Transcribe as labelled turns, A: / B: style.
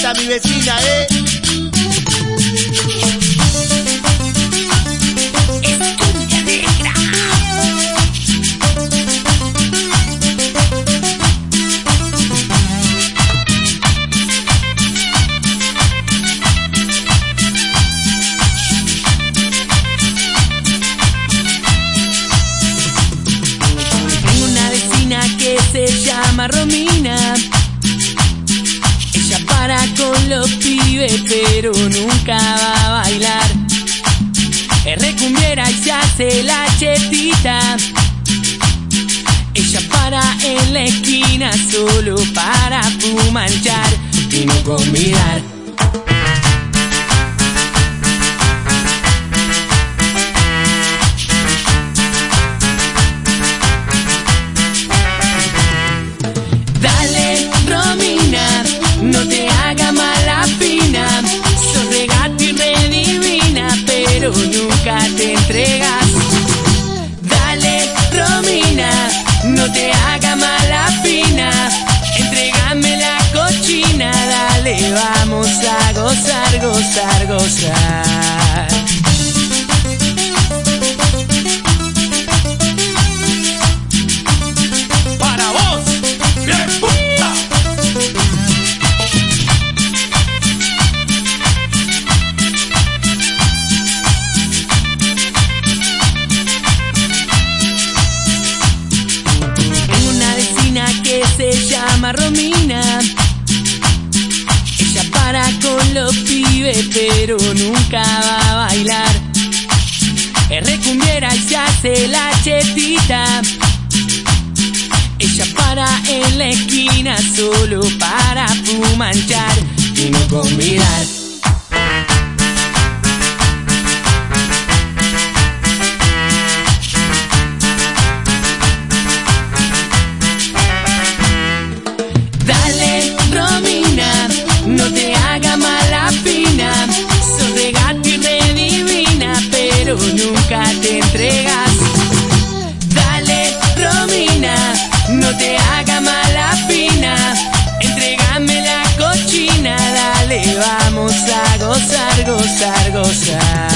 A: esa mi vecina, eh. Pero nunca va a bailar. Es recumbiera y se hace la chetita. Ella para en la esquina solo para fumanchar y no convidar. Gozar, gozar, gozar.
B: Para vos, bien puta.
A: Una vecina que se llama Romina. Pero nunca va a bailar. Es recumbiera y se hace la chetita. Ella para en la esquina solo para fumanchar y no convidar. Gozar, gozar.